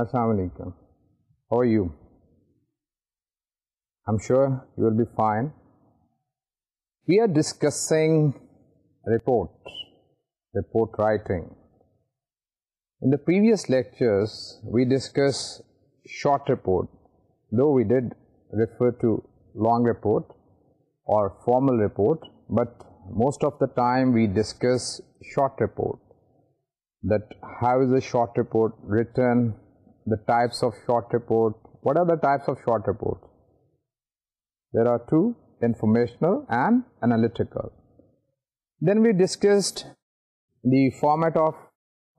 Assalamu alaikum. How are you? I'm sure you will be fine. We are discussing report, report writing. In the previous lectures, we discussed short report, though we did refer to long report or formal report, but most of the time we discuss short report, that how is a short report written, the types of short report. What are the types of short reports? There are two, informational and analytical. Then we discussed the format of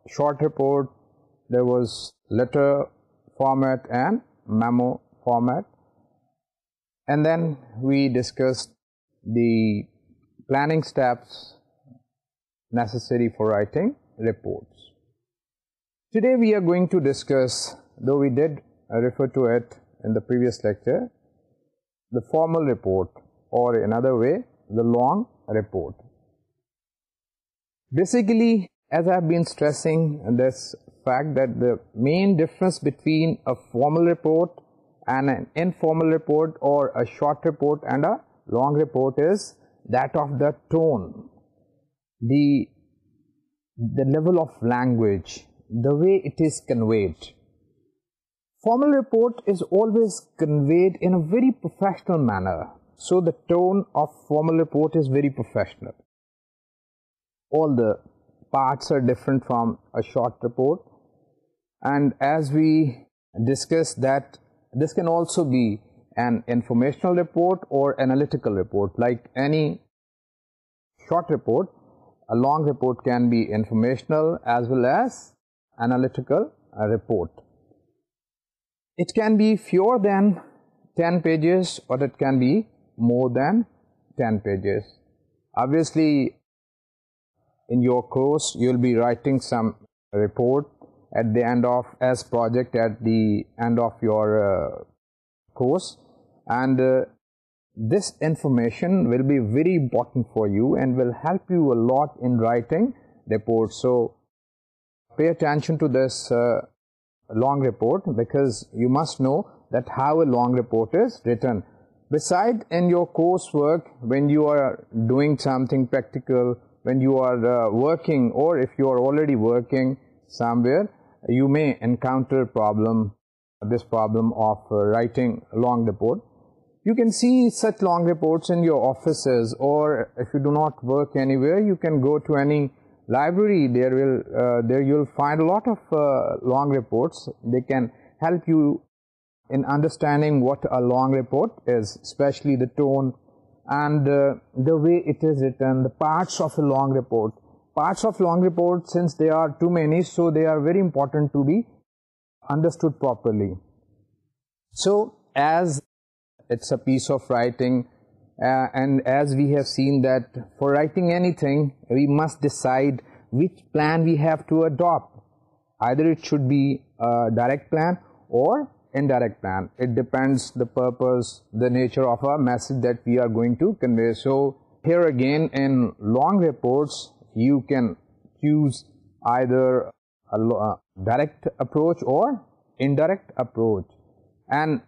short report. There was letter format and memo format. And then we discussed the planning steps necessary for writing reports. Today we are going to discuss, though we did refer to it in the previous lecture, the formal report or another way, the long report. Basically, as I have been stressing this fact that the main difference between a formal report and an informal report or a short report and a long report is that of the tone, the, the level of language the way it is conveyed. Formal report is always conveyed in a very professional manner. So the tone of formal report is very professional. All the parts are different from a short report. And as we discuss that, this can also be an informational report or analytical report. Like any short report, a long report can be informational as well as Analytical report. It can be fewer than ten pages, or it can be more than ten pages. obviously in your course you'll be writing some report at the end of as project at the end of your uh, course and uh, this information will be very important for you and will help you a lot in writing reports so pay attention to this uh, long report because you must know that how a long report is written. Beside in your coursework when you are doing something practical, when you are uh, working or if you are already working somewhere, you may encounter problem, this problem of uh, writing long report. You can see such long reports in your offices or if you do not work anywhere, you can go to any library there will uh, there you'll find a lot of uh, long reports they can help you in understanding what a long report is especially the tone and uh, the way it is written the parts of a long report parts of long report since they are too many so they are very important to be understood properly so as it's a piece of writing uh, and as we have seen that for writing anything we must decide which plan we have to adopt either it should be a direct plan or indirect plan it depends the purpose the nature of our message that we are going to convey so here again in long reports you can choose either a uh, direct approach or indirect approach and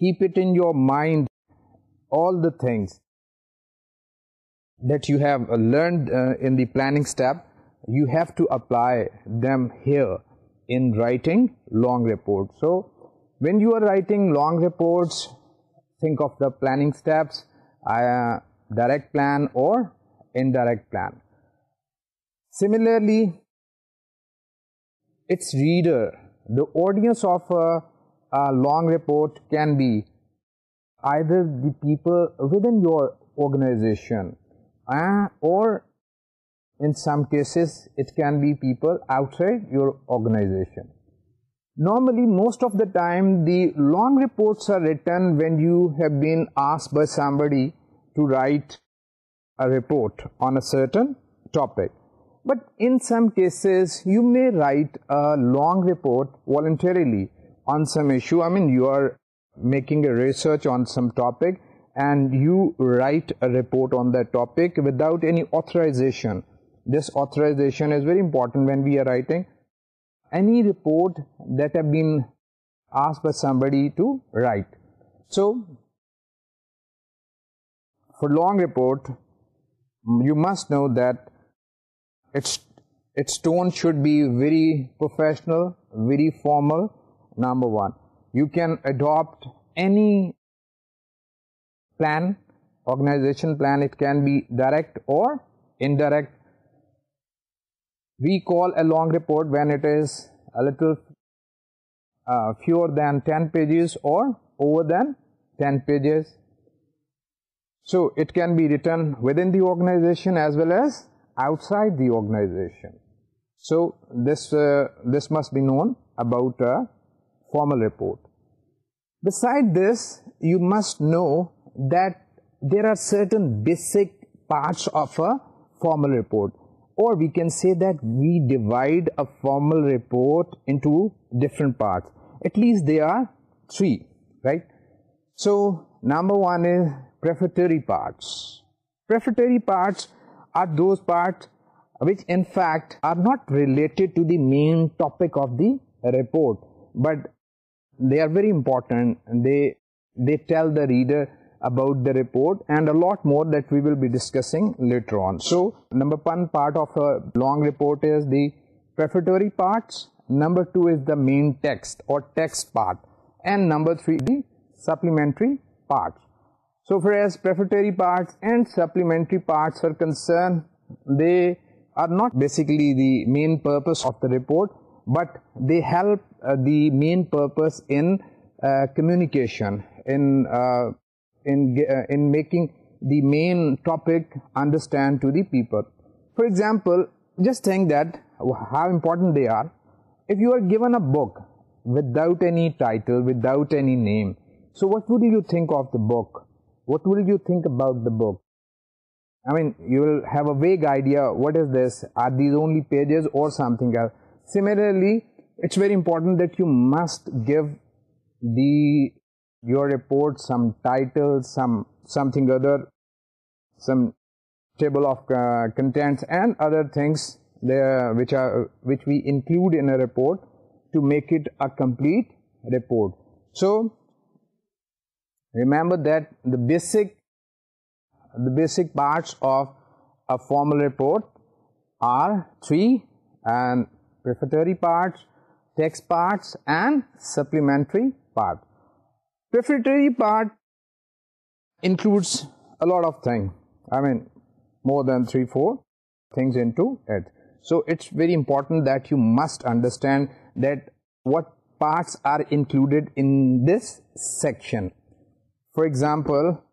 keep it in your mind all the things that you have uh, learned uh, in the planning step, you have to apply them here in writing long reports. So, when you are writing long reports, think of the planning steps, uh, direct plan or indirect plan. Similarly, its reader, the audience of a long report can be either the people within your organization uh, or in some cases it can be people outside your organization. Normally most of the time the long reports are written when you have been asked by somebody to write a report on a certain topic. But in some cases you may write a long report voluntarily on some issue. I mean you are making a research on some topic and you write a report on that topic without any authorization. This authorization is very important when we are writing any report that have been asked by somebody to write. So, for long report, you must know that its, its tone should be very professional, very formal, number one you can adopt any plan organization plan it can be direct or indirect we call a long report when it is a little uh, fewer than 10 pages or over than 10 pages so it can be written within the organization as well as outside the organization so this uh, this must be known about uh, formal report. Beside this, you must know that there are certain basic parts of a formal report or we can say that we divide a formal report into different parts. At least there are three, right? So, number one is prefatory parts. Prefatory parts are those parts which in fact are not related to the main topic of the report but they are very important they they tell the reader about the report and a lot more that we will be discussing later on so number one part of a long report is the prefatory parts number two is the main text or text part and number three the supplementary parts so far as prefatory parts and supplementary parts are concerned they are not basically the main purpose of the report but they help uh, the main purpose in uh, communication in uh, in in making the main topic understand to the people for example just think that how important they are if you are given a book without any title without any name so what would you think of the book what will you think about the book i mean you will have a vague idea what is this are these only pages or something else similarly it's very important that you must give the your report some title some something other some table of uh, contents and other things there which are which we include in a report to make it a complete report so remember that the basic the basic parts of a formal report are three and prefatory parts, text parts and supplementary part. Prefatory part includes a lot of things. I mean more than 3-4 things into it. So it's very important that you must understand that what parts are included in this section. For example,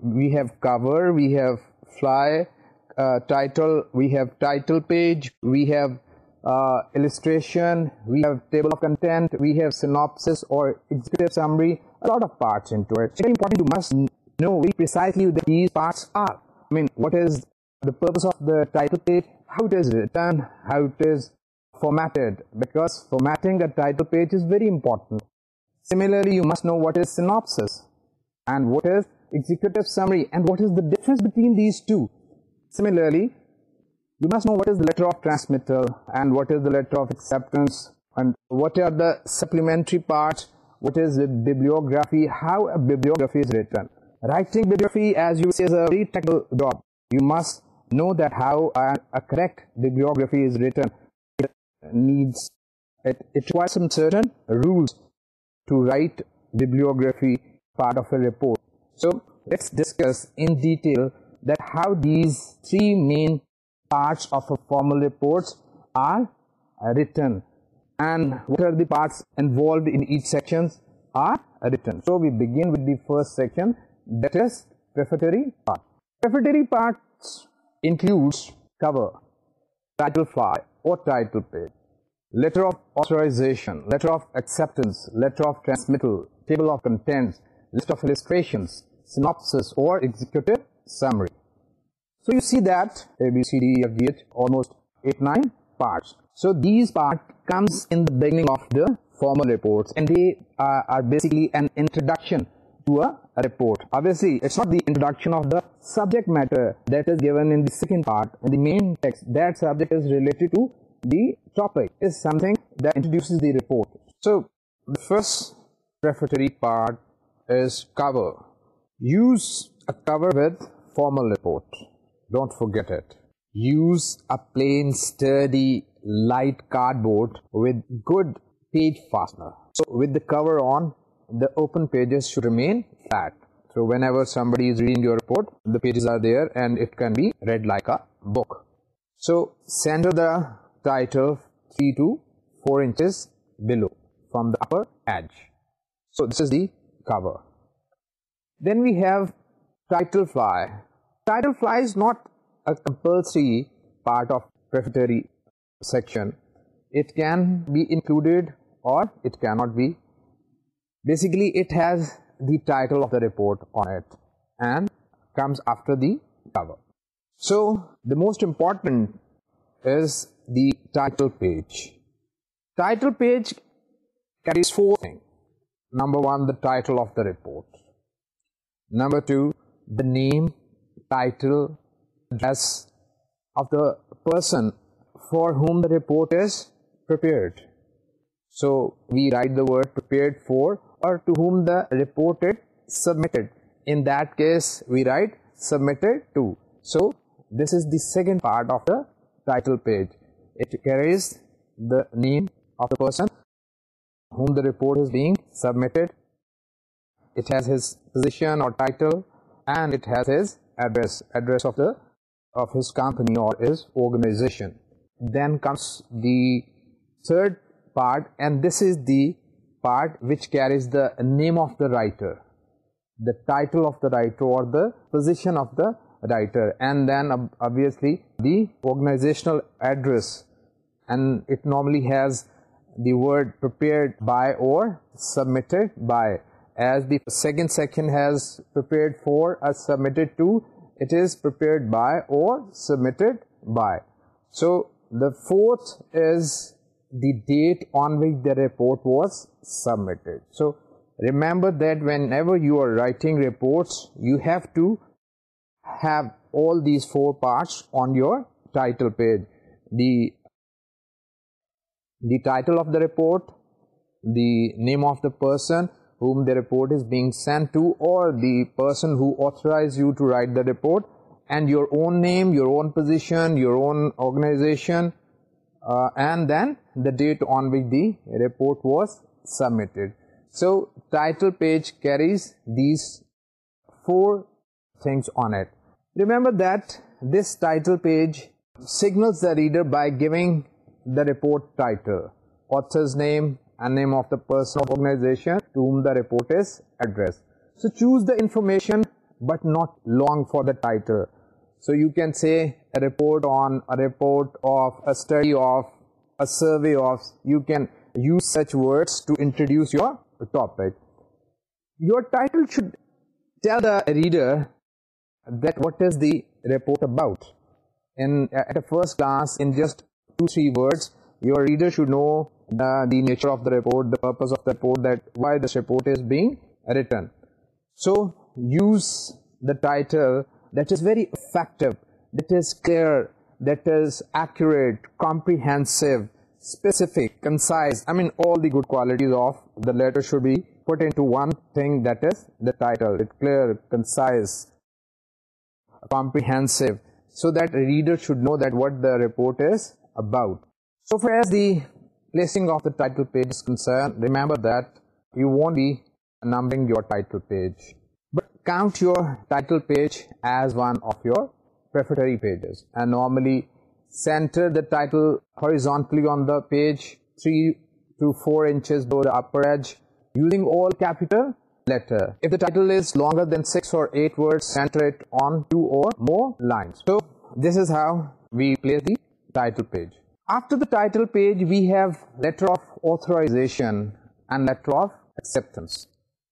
we have cover, we have fly, uh, title, we have title page, we have illustration, we have table of content, we have synopsis or executive summary, a lot of parts into it. It's very important you must know very precisely what these parts are. I mean, what is the purpose of the title page, how it is written, how it is formatted, because formatting a title page is very important. Similarly, you must know what is synopsis and what is executive summary and what is the difference between these two. Similarly, you must know what is the letter of transmittal and what is the letter of acceptance and what are the supplementary parts, what is the bibliography, how a bibliography is written. Writing bibliography, as you say, is a very technical job. You must know that how a, correct bibliography is written. It needs, it, it requires some certain rules to write bibliography part of a report. So, let's discuss in detail that how these three main parts of a formal reports are written and what are the parts involved in each sections are written. So we begin with the first section that is prefatory part. Prefatory parts includes cover, title file or title page, letter of authorization, letter of acceptance, letter of transmittal, table of contents, list of illustrations, synopsis or executive summary. So you see that A, B, C, D, E, F, G, H, almost 8, 9 parts. So these part comes in the beginning of the formal reports and they are, are basically an introduction to a report. Obviously, it's not the introduction of the subject matter that is given in the second part. In the main text, that subject is related to the topic is something that introduces the report. So the first prefatory part is cover. Use a cover with formal report don't forget it. Use a plain, sturdy, light cardboard with good page fastener. So with the cover on, the open pages should remain flat. So whenever somebody is reading your report, the pages are there and it can be read like a book. So center the title 3 to 4 inches below from the upper edge. So this is the cover. Then we have title fly Title fly is not a compulsory part of prefatory section. It can be included or it cannot be. Basically, it has the title of the report on it and comes after the cover. So, the most important is the title page. Title page carries four things. Number one, the title of the report. Number two, the name title, address of the person for whom the report is prepared. So we write the word prepared for or to whom the report is submitted. In that case, we write submitted to. So this is the second part of the title page. It carries the name of the person whom the report is being submitted. It has his position or title and it has his address, address of the of his company or his organization. Then comes the third part and this is the part which carries the name of the writer, the title of the writer or the position of the writer and then obviously the organizational address and it normally has the word prepared by or submitted by as the second section has prepared for or submitted to it is prepared by or submitted by so the fourth is the date on which the report was submitted so remember that whenever you are writing reports you have to have all these four parts on your title page the the title of the report the name of the person whom the report is being sent to or the person who authorized you to write the report and your own name, your own position, your own organization uh, and then the date on which the report was submitted. So title page carries these four things on it. Remember that this title page signals the reader by giving the report title, author's name, name of the person or organization to whom the report is addressed. So choose the information but not long for the title. So you can say a report on a report of a study of a survey of you can use such words to introduce your topic. Your title should tell the reader that what is the report about. In at a first glance in just two three words your reader should know the, nature of the report, the purpose of the report, that why this report is being written. So use the title that is very effective, that is clear, that is accurate, comprehensive, specific, concise. I mean, all the good qualities of the letter should be put into one thing that is the title. It clear, concise, comprehensive, so that reader should know that what the report is about. So far as the placing of the title page is concerned, remember that you won't be numbering your title page. But count your title page as one of your prefatory pages. And normally center the title horizontally on the page 3 to 4 inches below the upper edge using all capital letter. If the title is longer than 6 or 8 words, center it on 2 or more lines. So this is how we place the title page. After the title page, we have letter of authorization and letter of acceptance.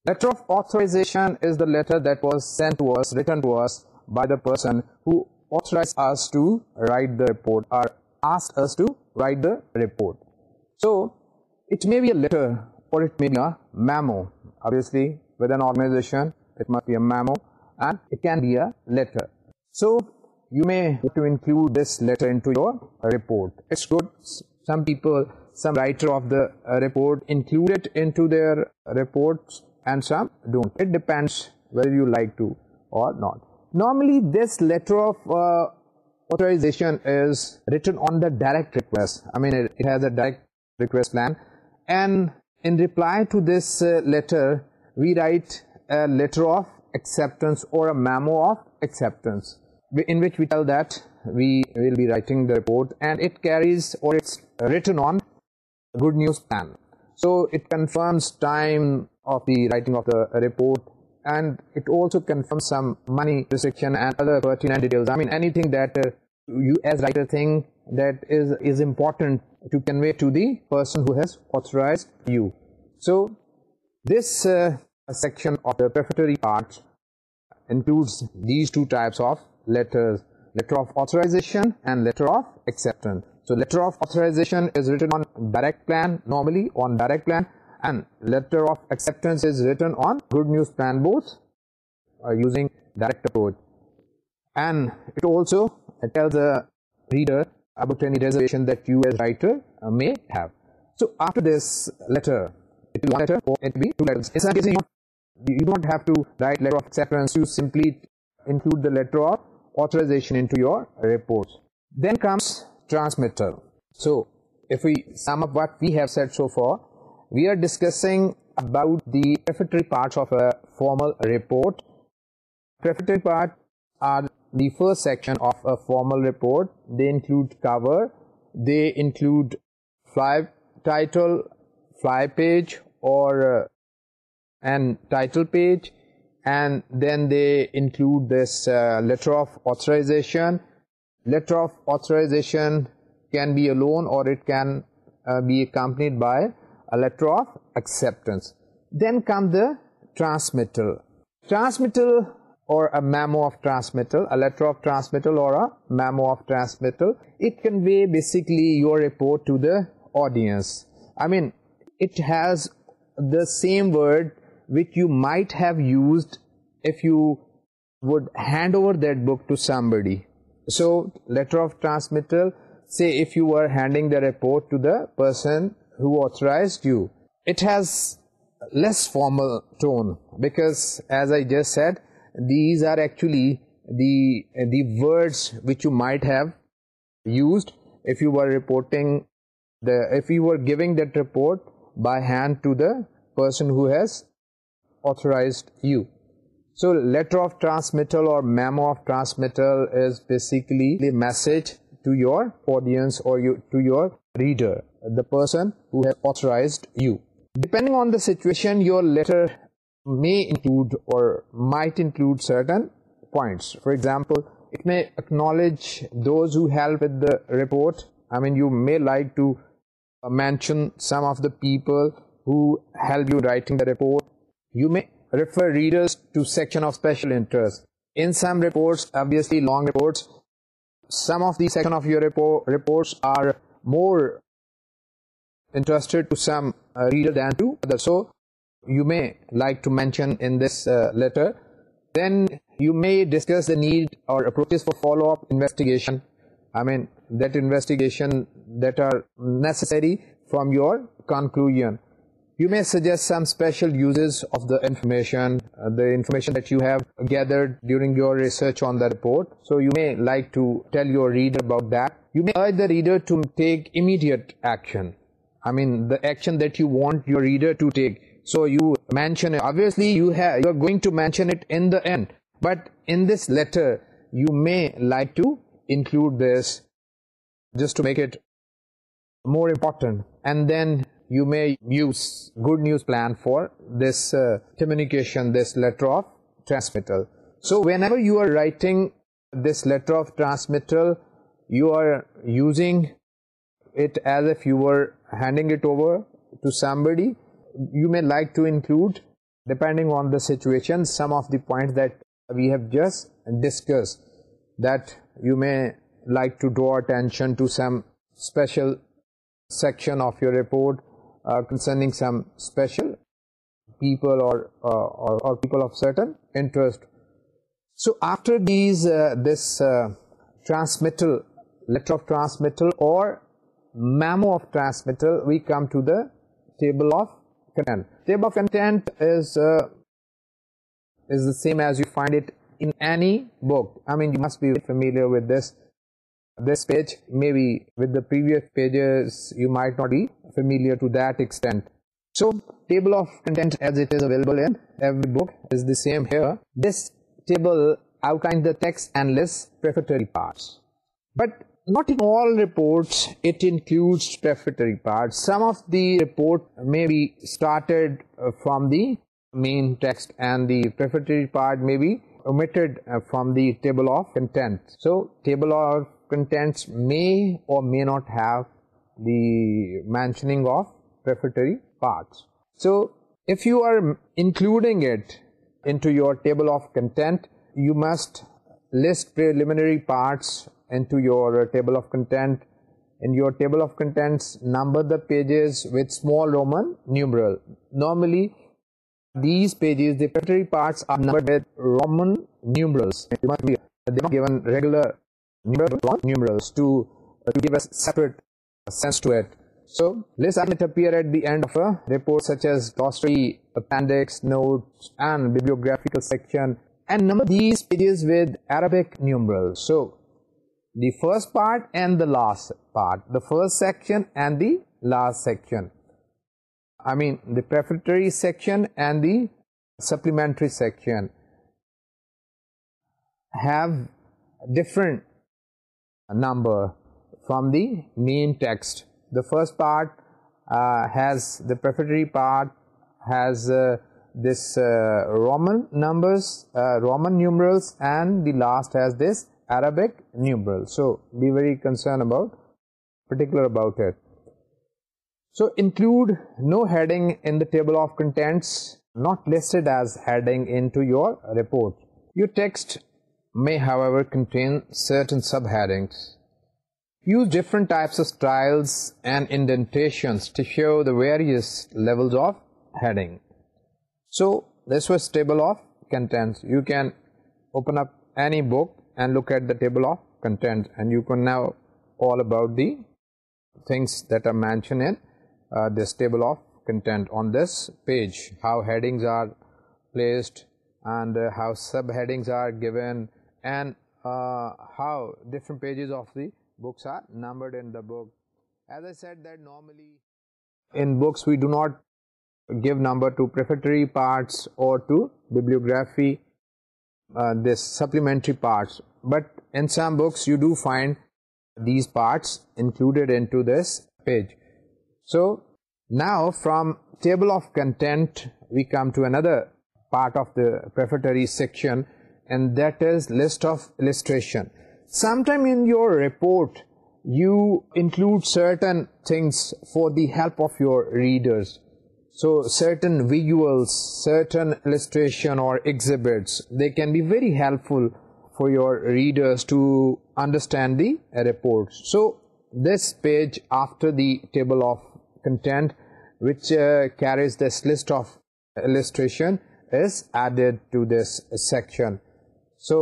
Letter of authorization is the letter that was sent to us, written to us by the person who authorized us to write the report or asked us to write the report. So, it may be a letter or it may be a memo. Obviously, with an organization, it must be a memo and it can be a letter. So, you may want to include this letter into your report. It's good. Some people, some writer of the report include it into their reports and some don't. It depends whether you like to or not. Normally this letter of uh, authorization is written on the direct request. I mean it, it has a direct request plan and in reply to this uh, letter we write a letter of acceptance or a memo of acceptance in which we tell that we will be writing the report and it carries or it's written on good news plan. So it confirms time of the writing of the report and it also confirms some money restriction and other pertinent details. I mean anything that uh, you as writer think that is, is important to convey to the person who has authorized you. So this uh, section of the prefatory part includes these two types of letters letter of authorization and letter of acceptance. So letter of authorization is written on direct plan normally on direct plan and letter of acceptance is written on good news plan both uh, using direct approach and it also tells the reader about any reservation that you as writer uh, may have. So after this letter, it will be one letter or it will be two letters. In some cases you don't have to write letter of acceptance, you simply include the letter of authorization into your reports. Then comes transmitter. So if we sum up what we have said so far, we are discussing about the prefatory parts of a formal report. Prefatory parts are the first section of a formal report. They include cover, they include fly title, fly page or uh, an title page and then they include this uh, letter of authorization. Letter of authorization can be a loan or it can uh, be accompanied by a letter of acceptance. Then come the transmittal. Transmittal or a memo of transmittal, a letter of transmittal or a memo of transmittal. It convey basically your report to the audience. I mean, it has the same word which you might have used if you would hand over that book to somebody. So, letter of transmittal, say if you were handing the report to the person who authorized you, it has less formal tone because as I just said, these are actually the the words which you might have used if you were reporting the if you were giving that report by hand to the person who has authorized you. So letter of transmittal or memo of transmittal is basically the message to your audience or you, to your reader, the person who has authorized you. Depending on the situation, your letter may include or might include certain points. For example, it may acknowledge those who help with the report. I mean, you may like to mention some of the people who help you writing the report you may refer readers to section of special interest. In some reports, obviously long reports, some of the section of your reports are more interested to some uh, reader than to others. So, you may like to mention in this uh, letter. Then, you may discuss the need or approaches for follow-up investigation. I mean, that investigation that are necessary from your conclusion you may suggest some special uses of the information, uh, the information that you have gathered during your research on the report. So you may like to tell your reader about that. You may urge the reader to take immediate action. I mean, the action that you want your reader to take. So you mention it. Obviously, you are going to mention it in the end. But in this letter, you may like to include this just to make it more important. And then you may use good news plan for this uh, communication, this letter of transmittal. So whenever you are writing this letter of transmittal, you are using it as if you were handing it over to somebody. You may like to include, depending on the situation, some of the points that we have just discussed that you may like to draw attention to some special section of your report uh, concerning some special people uh, or, or, people of certain interest. So after these, uh, this transmittal, letter of transmittal or memo of transmittal, we come to the table of content. Table of content is, is the same as you find it in any book. I mean, you must be familiar with this this page maybe with the previous pages you might not be familiar to that extent so table of content as it is available in every book is the same here this table outlines the text and lists prefatory parts but not in all reports it includes prefatory parts some of the report may be started uh, from the main text and the prefatory part may be omitted uh, from the table of content so table of contents may or may not have the mentioning of prefatory parts. So, if you are including it into your table of content, you must list preliminary parts into your table of content. In your table of contents, number the pages with small Roman numeral. Normally, these pages, the prefatory parts are numbered with Roman numerals. They must they must given regular numerals to, uh, to give a separate sense to it. So lists that appear at the end of a report such as glossary, appendix, notes and bibliographical section and number these pages with Arabic numerals. So the first part and the last part, the first section and the last section. I mean the prefatory section and the supplementary section have different number from the main text. The first part uh, has the prefatory part has uh, this uh, Roman numbers, Roman numerals and the last has this Arabic numeral. So, be very concerned about particular about it. So, include no heading in the table of contents not listed as heading into your report. Your text may however contain certain subheadings. Use different types of styles and indentations to show the various levels of heading. So this was table of contents. You can open up any book and look at the table of contents and you can know all about the things that are mentioned in uh, this table of content on this page. How headings are placed and uh, how subheadings are given and uh, how different pages of the books are numbered in the book. As I said that normally in books we do not give number to prefatory parts or to bibliography uh, this supplementary parts but in some books you do find these parts included into this page. So now from table of content we come to another part of the prefatory section and that is list of illustration. Sometime in your report, you include certain things for the help of your readers. So certain visuals, certain illustration or exhibits, they can be very helpful for your readers to understand the report. So this page after the table of content, which uh, carries this list of illustration, is added to this section. So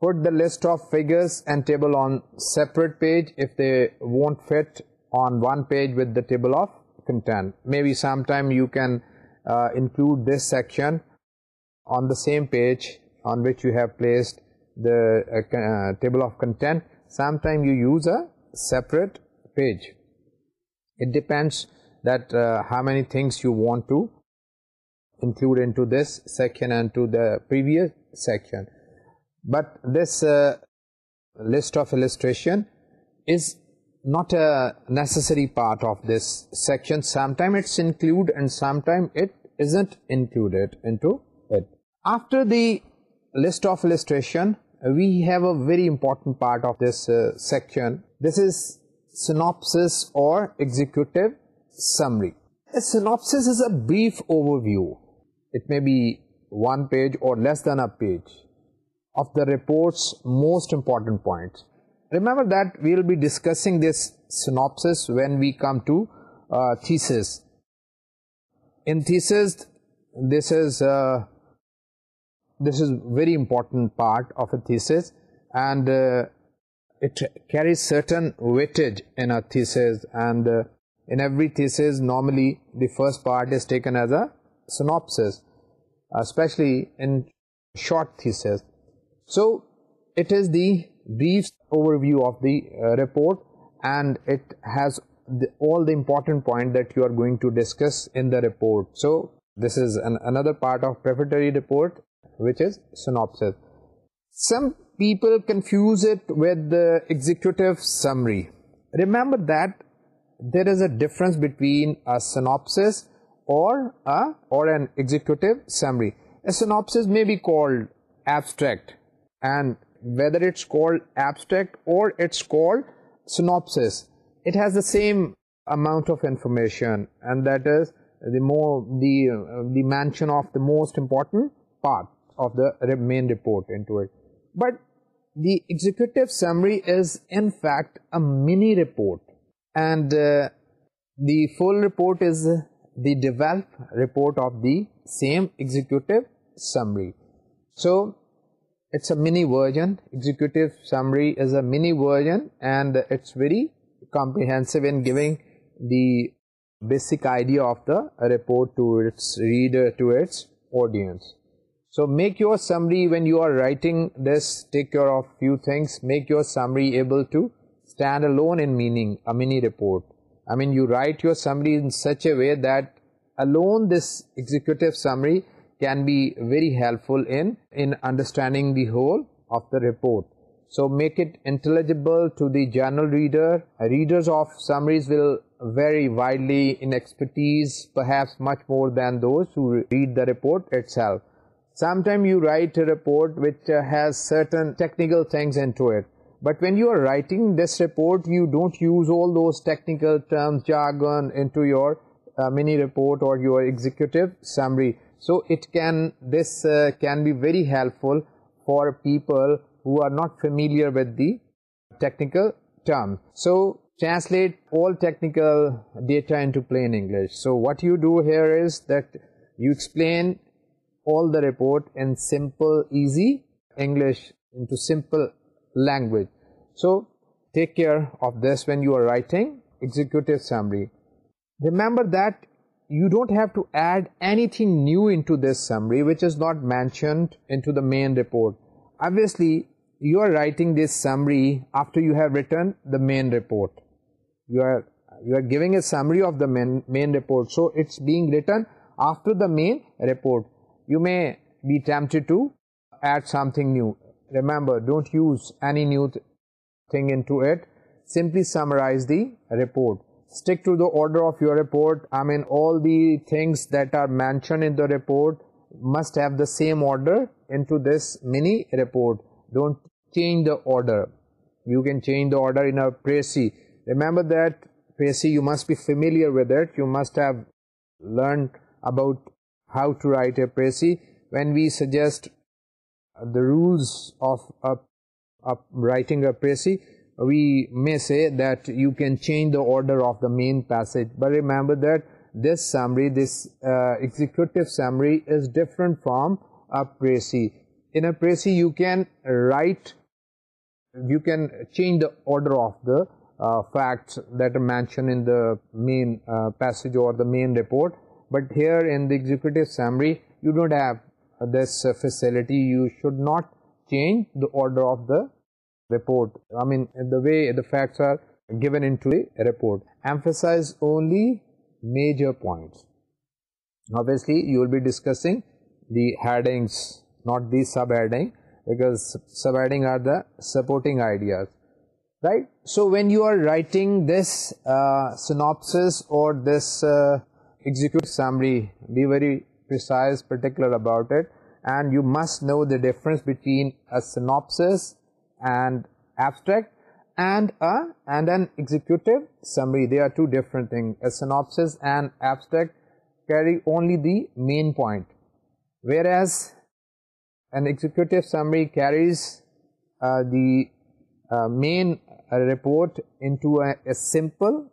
put the list of figures and table on separate page if they won't fit on one page with the table of content. Maybe sometime you can uh, include this section on the same page on which you have placed the uh, uh, table of content. Sometime you use a separate page. It depends that how many things you want to include into this section and to the previous section but this uh, list of illustration is not a necessary part of this section Sometimes it's included and sometimes it isn't included into it after the list of illustration we have a very important part of this uh, section this is synopsis or executive summary a synopsis is a brief overview it may be one page or less than a page of the report's most important points. Remember that we will be discussing this synopsis when we come to uh, thesis. In thesis, this is, uh, this is very important part of a thesis and uh, it carries certain weightage in a thesis and in every thesis normally the first part is taken as a synopsis, especially in short thesis. So, it is the brief overview of the uh, report and it has all the important point that you are going to discuss in the report. So, this is another part of preparatory report which is synopsis. Some people confuse it with the executive summary. Remember that there is a difference between a synopsis or a, or an executive summary. A synopsis may be called abstract and whether it's called abstract or it's called synopsis it has the same amount of information and that is the more the the mention of the most important part of the main report into it but the executive summary is in fact a mini report and uh, the full report is the develop report of the same executive summary so it's a mini version executive summary is a mini version and it's very comprehensive in giving the basic idea of the report to its reader to its audience so make your summary when you are writing this take care of few things make your summary able to stand alone in meaning a mini report i mean you write your summary in such a way that alone this executive summary can be very helpful in in understanding the whole of the report. So make it intelligible to the general reader. Readers of summaries will vary widely in expertise, perhaps much more than those who read the report itself. Sometimes you write a report which uh, has certain technical things into it. But when you are writing this report, you don't use all those technical terms, jargon into your uh, mini report or your executive summary so it can this uh, can be very helpful for people who are not familiar with the technical terms. so translate all technical data into plain english so what you do here is that you explain all the report in simple easy english into simple language so take care of this when you are writing executive summary remember that you don't have to add anything new into this summary which is not mentioned into the main report. Obviously, you are writing this summary after you have written the main report. You are, you are giving a summary of the main, main report. So, it's being written after the main report. You may be tempted to add something new. Remember, don't use any new thing into it. Simply summarize the report stick to the order of your report. I mean, all the things that are mentioned in the report must have the same order into this mini report. Don't change the order. You can change the order in a PRESI. Remember that PRESI, you must be familiar with it. You must have learned about how to write a PRESI. When we suggest the rules of, a, of writing a PRESI, we may say that you can change the order of the main passage but remember that this summary this uh, executive summary is different from a precy in a precy you can write you can change the order of the uh, facts that are mentioned in the main uh, passage or the main report but here in the executive summary you don't have this facility you should not change the order of the report. I mean, the way the facts are given into a report. Emphasize only major points. Obviously, you will be discussing the headings, not the subheading, because subheading are the supporting ideas. Right? So, when you are writing this uh, synopsis or this uh, executive summary, be very precise, particular about it, and you must know the difference between a synopsis and abstract and a and an executive summary they are two different things a synopsis and abstract carry only the main point whereas an executive summary carries uh, the uh, main uh, report into a, simple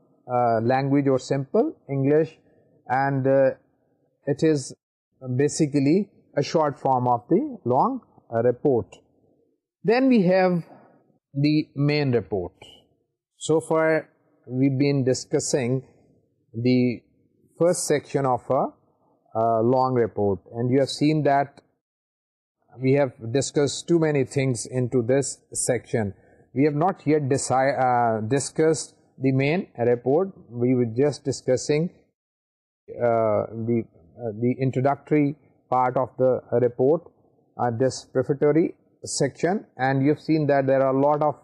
language or simple English and it is basically a short form of the long report. Then we have the main report. So far we've been discussing the first section of a, long report and you have seen that we have discussed too many things into this section. We have not yet deci uh, discussed the main report, we were just discussing uh, the, uh, the introductory part of the report, this prefatory section and you've seen that there are a lot of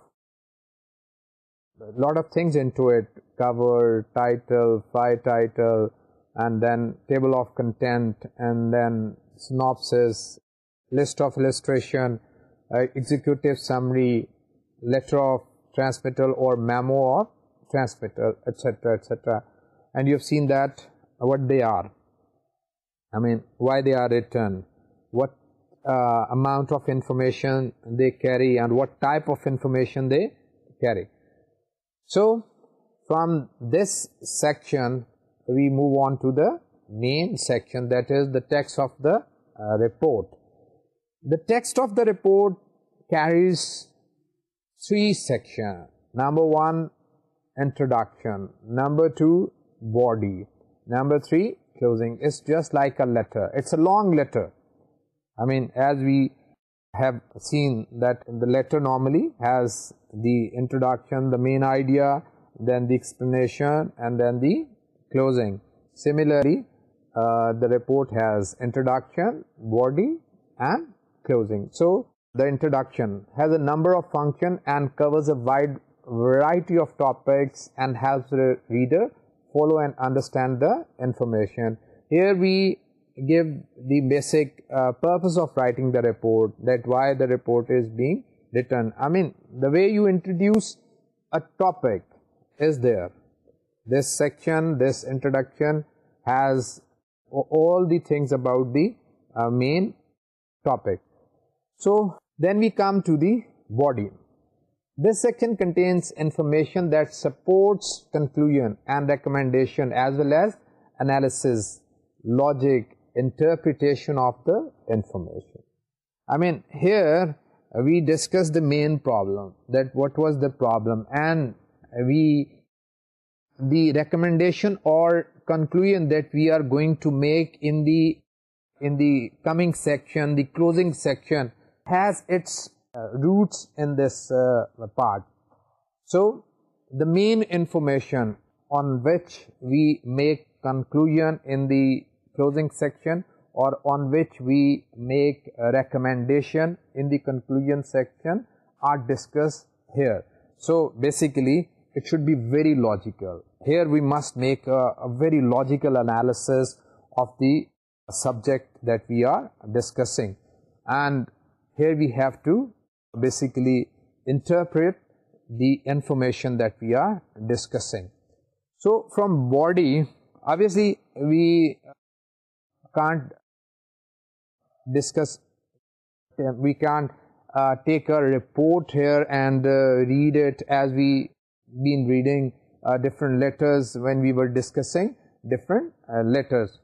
lot of things into it cover title file title and then table of content and then synopsis list of illustration uh, executive summary letter of transmittal or memo of transmitter, etc etc and you've seen that what they are i mean why they are written what uh, amount of information they carry and what type of information they carry. So, from this section we move on to the main section that is the text of the uh, report. The text of the report carries three sections: number one introduction, number two body, number three closing. It is just like a letter, it is a long letter. I mean as we have seen that the letter normally has the introduction, the main idea, then the explanation and then the closing. Similarly, uh, the report has introduction, body, and closing. So, the introduction has a number of function and covers a wide variety of topics and helps the reader follow and understand the information. Here we give the basic uh, purpose of writing the report, that why the report is being written. I mean, the way you introduce a topic is there. This section, this introduction has all the things about the uh, main topic. So, then we come to the body. This section contains information that supports conclusion and recommendation as well as analysis, logic interpretation of the information. I mean here we discuss the main problem that what was the problem and we the recommendation or conclusion that we are going to make in the in the coming section the closing section has its uh, roots in this uh, part. So the main information on which we make conclusion in the closing section or on which we make a recommendation in the conclusion section are discussed here. So basically it should be very logical. Here we must make a, a very logical analysis of the subject that we are discussing and here we have to basically interpret the information that we are discussing. So from body obviously we can't discuss we can't uh, take a report here and uh, read it as we been reading uh, different letters when we were discussing different letters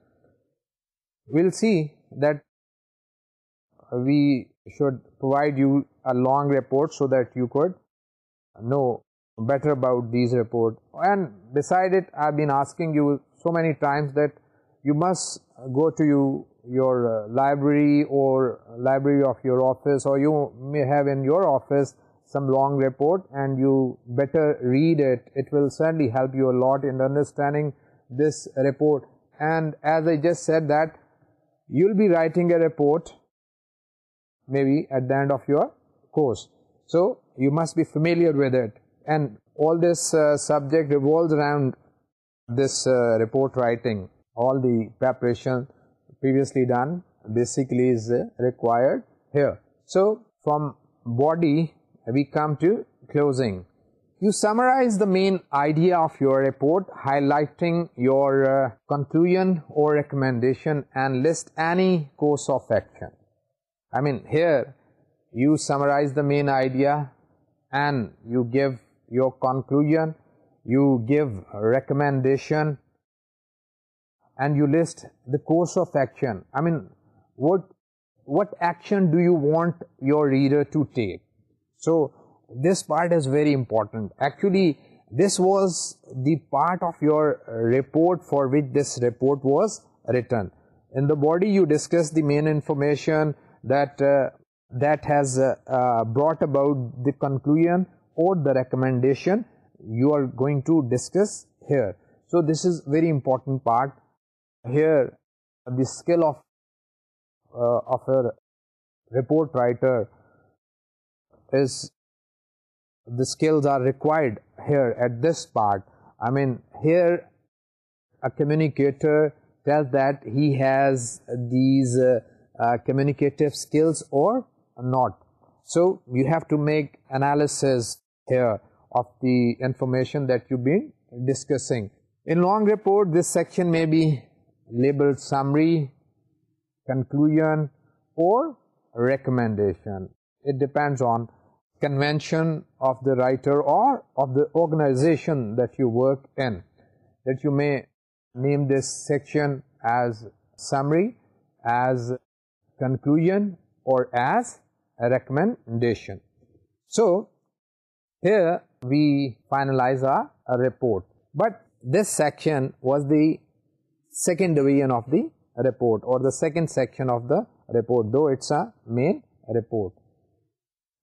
we'll see that we should provide you a long report so that you could know better about these reports. and beside it I've been asking you so many times that you must go to you, your uh, library or library of your office or you may have in your office some long report and you better read it. It will certainly help you a lot in understanding this report. And as I just said that, you'll be writing a report maybe at the end of your course. So, you must be familiar with it. And all this uh, subject revolves around this uh, report writing all the preparation previously done basically is required here. So from body we come to closing. You summarize the main idea of your report highlighting your uh, conclusion or recommendation and list any course of action. I mean here you summarize the main idea and you give your conclusion, you give recommendation and you list the course of action. I mean, what, what action do you want your reader to take? So, this part is very important. Actually, this was the part of your report for which this report was written. In the body, you discuss the main information that, uh, that has uh, uh, brought about the conclusion or the recommendation you are going to discuss here. So, this is very important part here the skill uh, of a report writer is the skills are required here at this part i mean here a communicator tells that he has these uh, uh, communicative skills or not so you have to make analysis here of the information that you've been discussing in long report this section may be Label summary, conclusion or recommendation. It depends on convention of the writer or of the organization that you work in. That you may name this section as summary, as conclusion or as recommendation. So, here we finalize our, our report. But this section was the second division of the report or the second section of the report though it's a main report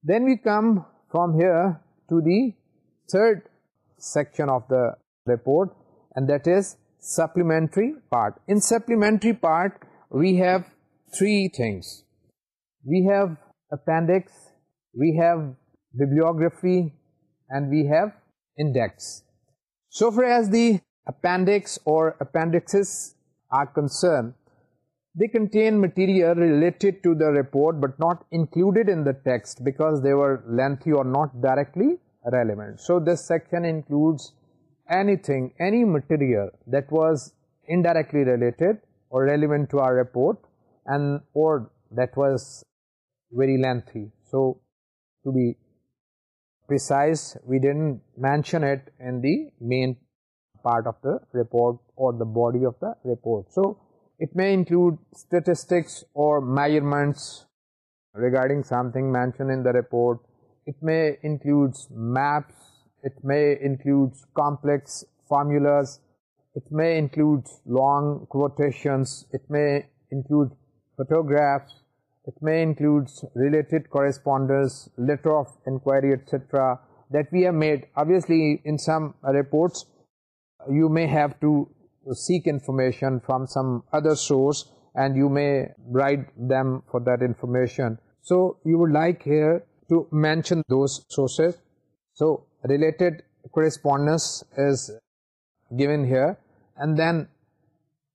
then we come from here to the third section of the report and that is supplementary part in supplementary part we have three things we have appendix we have bibliography and we have index so far as the appendix or appendices are concerned, they contain material related to the report but not included in the text because they were lengthy or not directly relevant. So this section includes anything, any material that was indirectly related or relevant to our report and or that was very lengthy. So to be precise, we didn't mention it in the main part of the report or the body of the report. So, it may include statistics or measurements regarding something mentioned in the report. It may includes maps. It may include complex formulas. It may include long quotations. It may include photographs. It may include related correspondence, letter of inquiry, etc. that we have made. Obviously, in some reports, you may have to seek information from some other source, and you may write them for that information. So you would like here to mention those sources. So related correspondence is given here, and then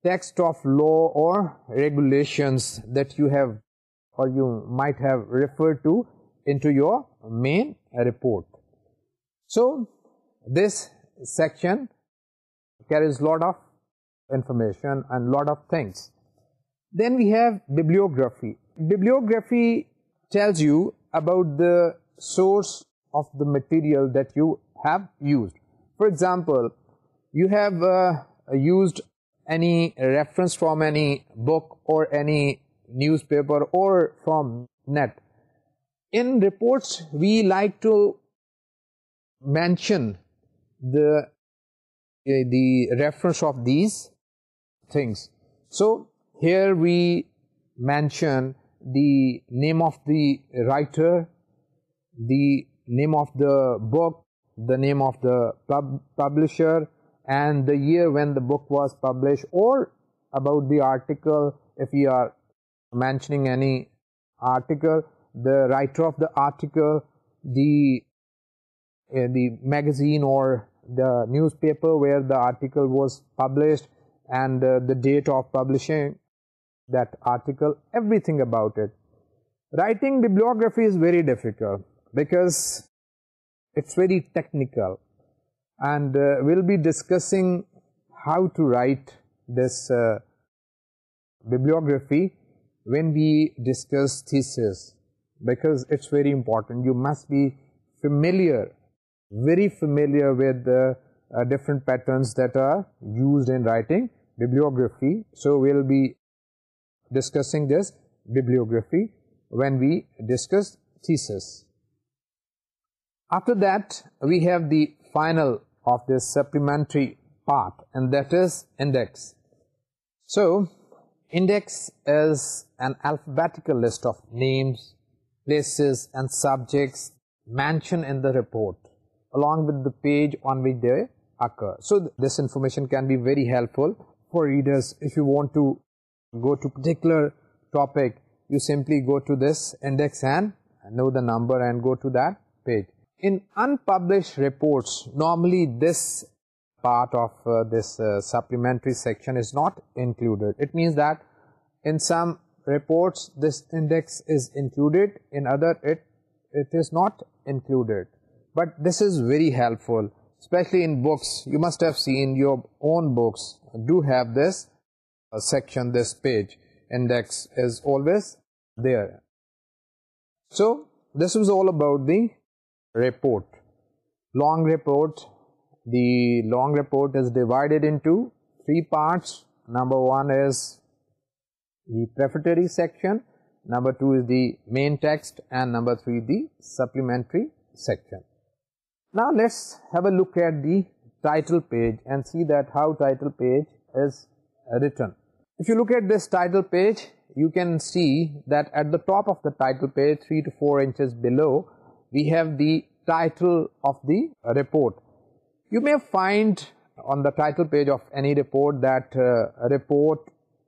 text of law or regulations that you have or you might have referred to into your main report. So this section carries lot of information and lot of things. Then we have bibliography. Bibliography tells you about the source of the material that you have used. For example, you have uh, used any reference from any book or any newspaper or from net. In reports, we like to mention the the reference of these things. So, here we mention the name of the writer, the name of the book, the name of the publisher and the year when the book was published or about the article if you are mentioning any article, the writer of the article, the eh, the magazine or the newspaper where the article was published and uh, the date of publishing that article, everything about it. Writing bibliography is very difficult because it's very technical and uh, we'll be discussing how to write this uh, bibliography when we discuss thesis because it's very important. You must be familiar very familiar with the uh, different patterns that are used in writing bibliography. So we'll be discussing this bibliography when we discuss thesis. After that, we have the final of this supplementary part and that is index. So, index is an alphabetical list of names, places and subjects mentioned in the report along with the page on which they occur. So this information can be very helpful for readers if you want to go to particular topic you simply go to this index and know the number and go to that page. In unpublished reports normally this part of uh, this uh, supplementary section is not included. It means that in some reports this index is included in other it it is not included but this is very helpful especially in books you must have seen your own books do have this uh, section this page index is always there so this was all about the report long report the long report is divided into three parts number one is the prefatory section number two is the main text and number three the supplementary section now let's have a look at the title page and see that how title page is written. If you look at this title page, you can see that at the top of the title page, 3 to 4 inches below, we have the title of the report. You may find on the title page of any report that uh, report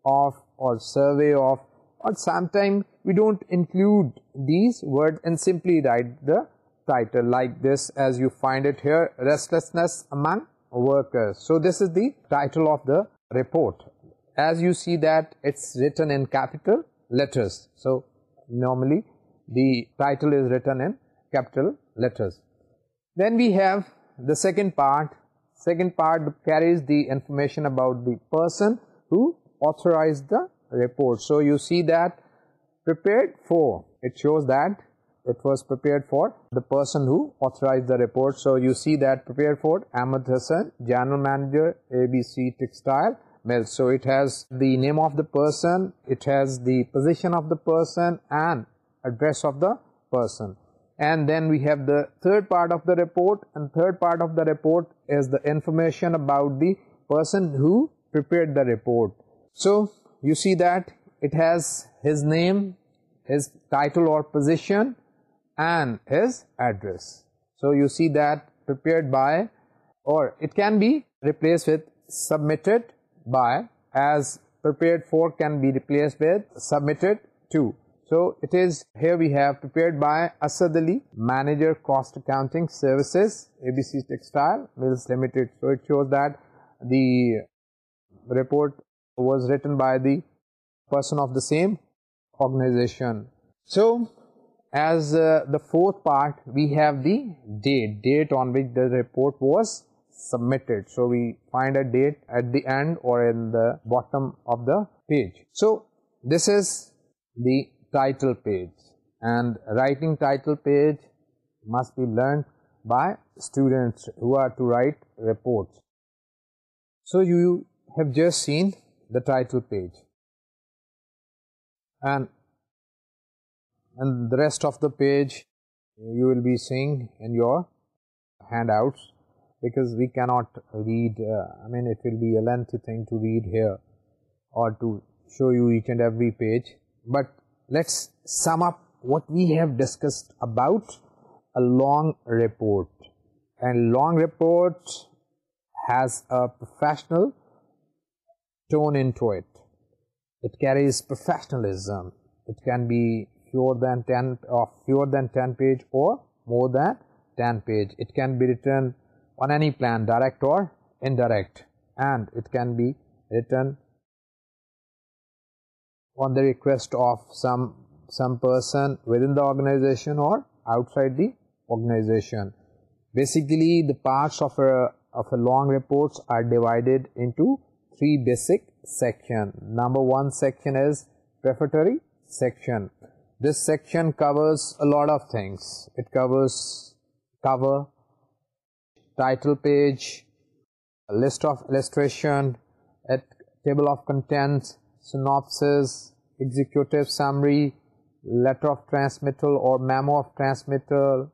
of or survey of or sometimes we don't include these words and simply write the like this as you find it here, Restlessness Among Workers. So this is the title of the report. As you see that it's written in capital letters. So normally the title is written in capital letters. Then we have the second part. Second part carries the information about the person who authorized the report. So you see that prepared for, it shows that it was prepared for the person who authorized the report. So you see that prepared for Ahmed Hassan, General Manager, ABC Textile Mill. So it has the name of the person, it has the position of the person and address of the person. And then we have the third part of the report and third part of the report is the information about the person who prepared the report. So you see that it has his name, his title or position, and his address. So, you see that prepared by or it can be replaced with submitted by as prepared for can be replaced with submitted to. So, it is here we have prepared by Asad Ali Manager Cost Accounting Services ABC Textile Mills Limited. So, it shows that the report was written by the person of the same organization. So, as uh, the fourth part we have the date date on which the report was submitted so we find a date at the end or in the bottom of the page so this is the title page and writing title page must be learned by students who are to write reports so you have just seen the title page and and the rest of the page you will be seeing in your handouts because we cannot read uh, I mean it will be a lengthy thing to read here or to show you each and every page but let's sum up what we have discussed about a long report and long report has a professional tone into it it carries professionalism it can be fewer than 10 or uh, fewer than 10 page or more than 10 page it can be written on any plan direct or indirect and it can be written on the request of some some person within the organization or outside the organization basically the parts of a of a long reports are divided into three basic section number one section is prefatory section this section covers a lot of things it covers cover title page a list of illustration table of contents synopsis executive summary letter of transmittal or memo of transmittal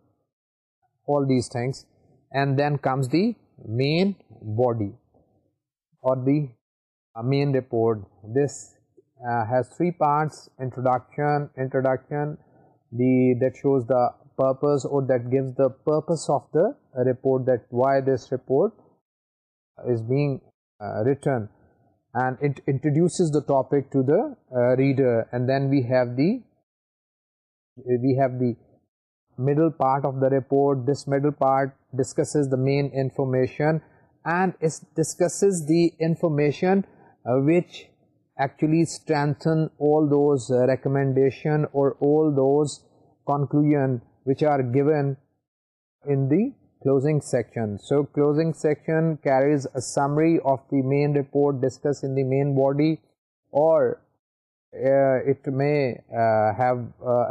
all these things and then comes the main body or the main report this has three parts introduction introduction the that shows the purpose or that gives the purpose of the report that why this report is being uh, written and it introduces the topic to the uh, reader and then we have the we have the middle part of the report this middle part discusses the main information and it discusses the information uh, which actually strengthen all those uh, recommendation or all those conclusion which are given in the closing section. So closing section carries a summary of the main report discussed in the main body or uh, it may uh, have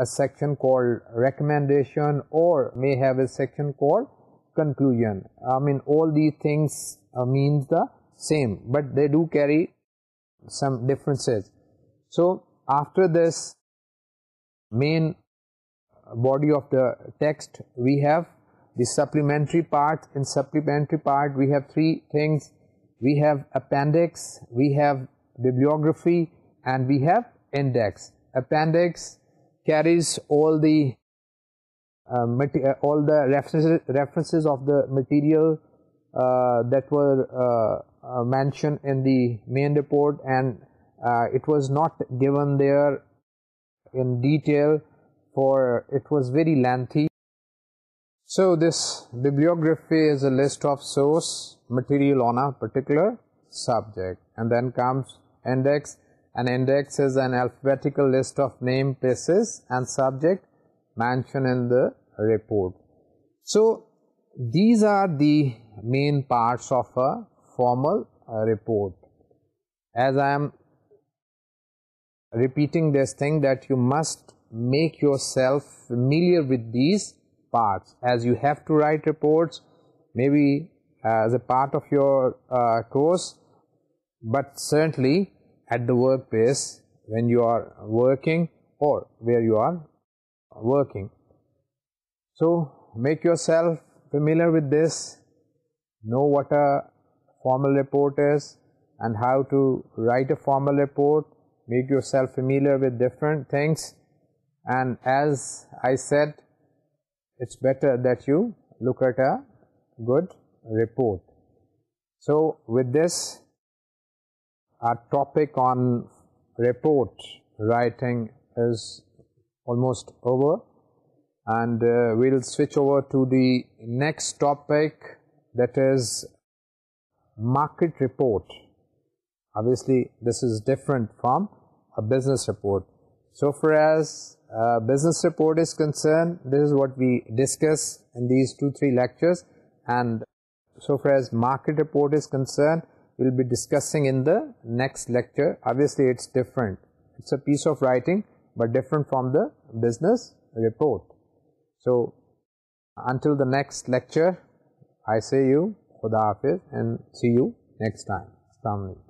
a section called recommendation or may have a section called conclusion. I mean all these things means the same but they do carry some differences. So, after this main body of the text, we have the supplementary part. In supplementary part, we have three things. We have appendix, we have bibliography and we have index. Appendix carries all the uh, uh, all the references, of the material uh, that were uh, mentioned in the main report and uh, it was not given there in detail for it was very lengthy so this bibliography is a list of source material on a particular subject and then comes index an index is an alphabetical list of name places and subject mentioned in the report so these are the main parts of a formal report. As I am repeating this thing that you must make yourself familiar with these parts as you have to write reports maybe uh, as a part of your uh, course but certainly at the workplace when you are working or where you are working. So make yourself familiar with this, know what a formal report is and how to write a formal report, make yourself familiar with different things and as I said, it's better that you look at a good report. So with this, our topic on report writing is almost over and uh, we'll switch over to the next topic that is market report. Obviously, this is different from a business report. So far as a uh, business report is concerned, this is what we discuss in these two, three lectures. And so far as market report is concerned, we will be discussing in the next lecture. Obviously, it's different. It's a piece of writing, but different from the business report. So, until the next lecture, I say you خدا حافظ and see you next time السلام علیکم